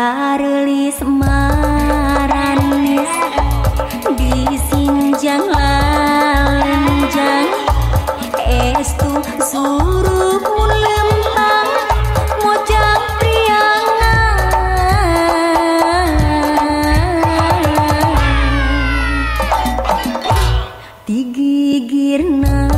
Karelis maranis di sinjang lalenjang estu suruh lempang mojang priangan digigir na